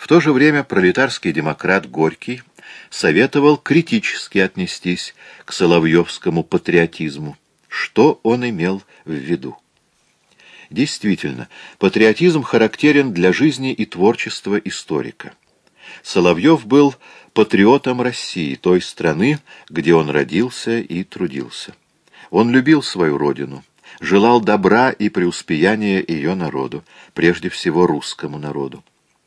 В то же время пролетарский демократ Горький советовал критически отнестись к соловьевскому патриотизму. Что он имел в виду? Действительно, патриотизм характерен для жизни и творчества историка. Соловьев был патриотом России, той страны, где он родился и трудился. Он любил свою родину, желал добра и преуспеяния ее народу, прежде всего русскому народу.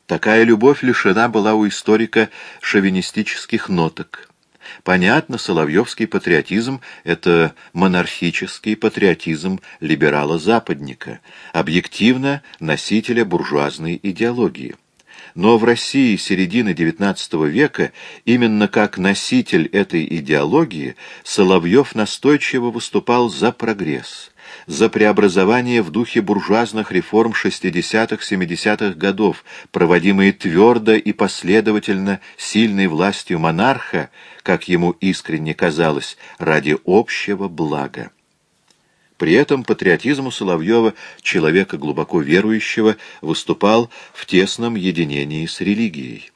Такая любовь лишена была у историка шовинистических ноток. Понятно, соловьевский патриотизм — это монархический патриотизм либерала-западника, объективно носителя буржуазной идеологии. Но в России середины XIX века именно как носитель этой идеологии Соловьев настойчиво выступал за прогресс, за преобразование в духе буржуазных реформ 60-70-х годов, проводимые твердо и последовательно сильной властью монарха, как ему искренне казалось, ради общего блага. При этом патриотизм у Соловьева, человека глубоко верующего, выступал в тесном единении с религией.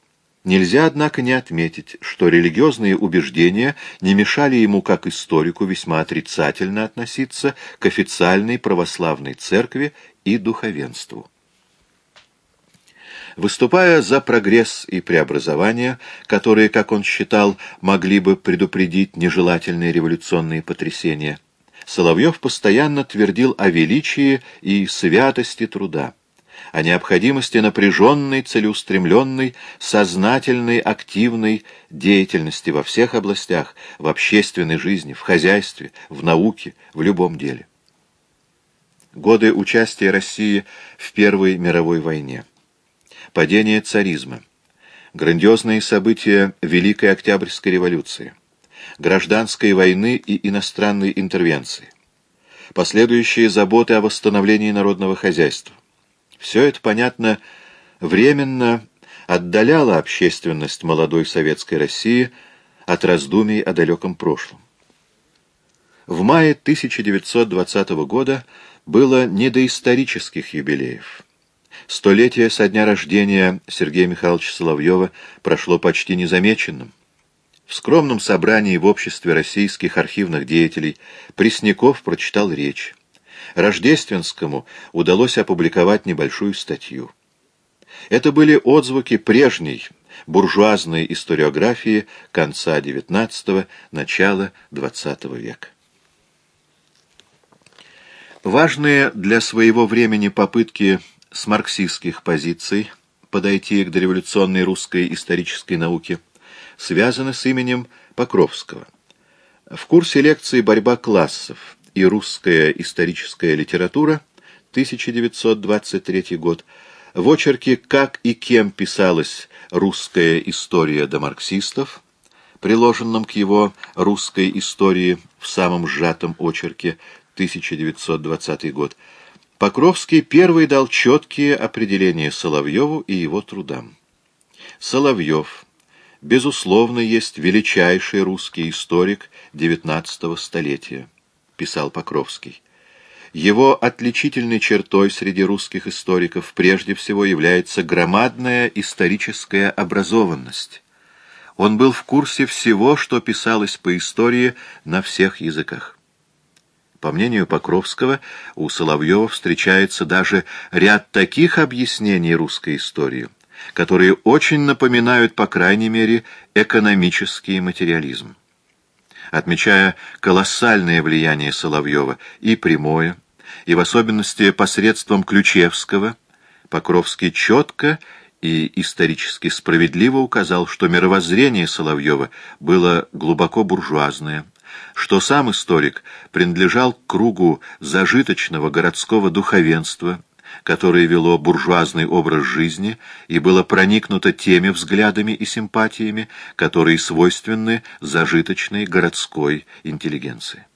Нельзя, однако, не отметить, что религиозные убеждения не мешали ему, как историку, весьма отрицательно относиться к официальной православной церкви и духовенству. Выступая за прогресс и преобразование, которые, как он считал, могли бы предупредить нежелательные революционные потрясения, Соловьев постоянно твердил о величии и святости труда, о необходимости напряженной, целеустремленной, сознательной, активной деятельности во всех областях, в общественной жизни, в хозяйстве, в науке, в любом деле. Годы участия России в Первой мировой войне. Падение царизма. Грандиозные события Великой Октябрьской революции гражданской войны и иностранной интервенции, последующие заботы о восстановлении народного хозяйства. Все это, понятно, временно отдаляло общественность молодой советской России от раздумий о далеком прошлом. В мае 1920 года было не до исторических юбилеев. Столетие со дня рождения Сергея Михайловича Соловьева прошло почти незамеченным. В скромном собрании в обществе российских архивных деятелей Пресняков прочитал речь. Рождественскому удалось опубликовать небольшую статью. Это были отзвуки прежней буржуазной историографии конца XIX – начала XX века. Важные для своего времени попытки с марксистских позиций подойти к дореволюционной русской исторической науке – связаны с именем Покровского. В курсе лекции «Борьба классов» и «Русская историческая литература» 1923 год в очерке «Как и кем писалась русская история до марксистов», приложенном к его «Русской истории» в самом сжатом очерке 1920 год, Покровский первый дал четкие определения Соловьеву и его трудам. Соловьев безусловно, есть величайший русский историк XIX столетия, писал Покровский. Его отличительной чертой среди русских историков прежде всего является громадная историческая образованность. Он был в курсе всего, что писалось по истории на всех языках. По мнению Покровского, у Соловьева встречается даже ряд таких объяснений русской истории – которые очень напоминают, по крайней мере, экономический материализм. Отмечая колоссальное влияние Соловьева и прямое, и в особенности посредством Ключевского, Покровский четко и исторически справедливо указал, что мировоззрение Соловьева было глубоко буржуазное, что сам историк принадлежал кругу зажиточного городского духовенства, которое вело буржуазный образ жизни и было проникнуто теми взглядами и симпатиями, которые свойственны зажиточной городской интеллигенции.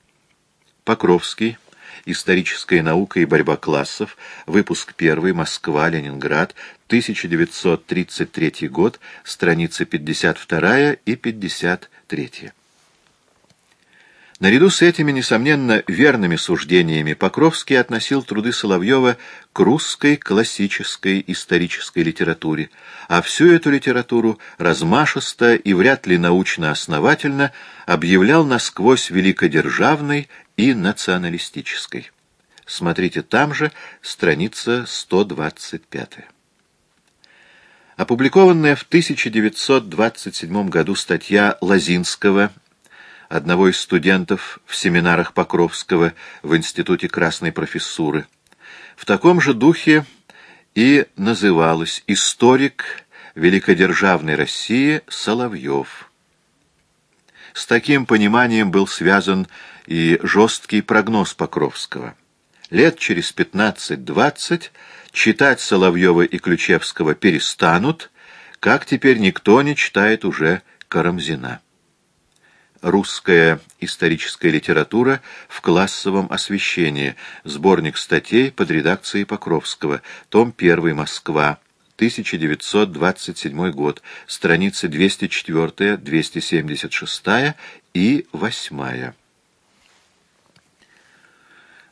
Покровский. Историческая наука и борьба классов. Выпуск 1. Москва. Ленинград. 1933 год. Страницы 52 и 53. Наряду с этими, несомненно, верными суждениями Покровский относил труды Соловьева к русской классической исторической литературе, а всю эту литературу размашисто и вряд ли научно-основательно объявлял насквозь великодержавной и националистической. Смотрите там же, страница 125. Опубликованная в 1927 году статья Лазинского одного из студентов в семинарах Покровского в Институте Красной Профессуры. В таком же духе и называлась «Историк великодержавной России Соловьев». С таким пониманием был связан и жесткий прогноз Покровского. Лет через 15-20 читать Соловьева и Ключевского перестанут, как теперь никто не читает уже Карамзина. Русская историческая литература в классовом освещении. Сборник статей под редакцией Покровского. Том 1. Москва. 1927 год. Страницы 204, 276 и 8.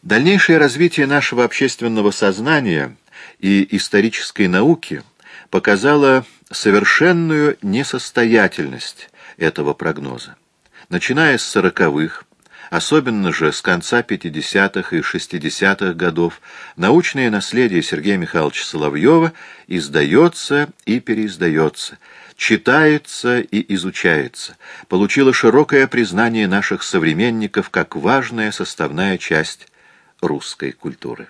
Дальнейшее развитие нашего общественного сознания и исторической науки показало совершенную несостоятельность этого прогноза. Начиная с сороковых, особенно же с конца 50-х и 60-х годов, научное наследие Сергея Михайловича Соловьева издается и переиздается, читается и изучается, получило широкое признание наших современников как важная составная часть русской культуры.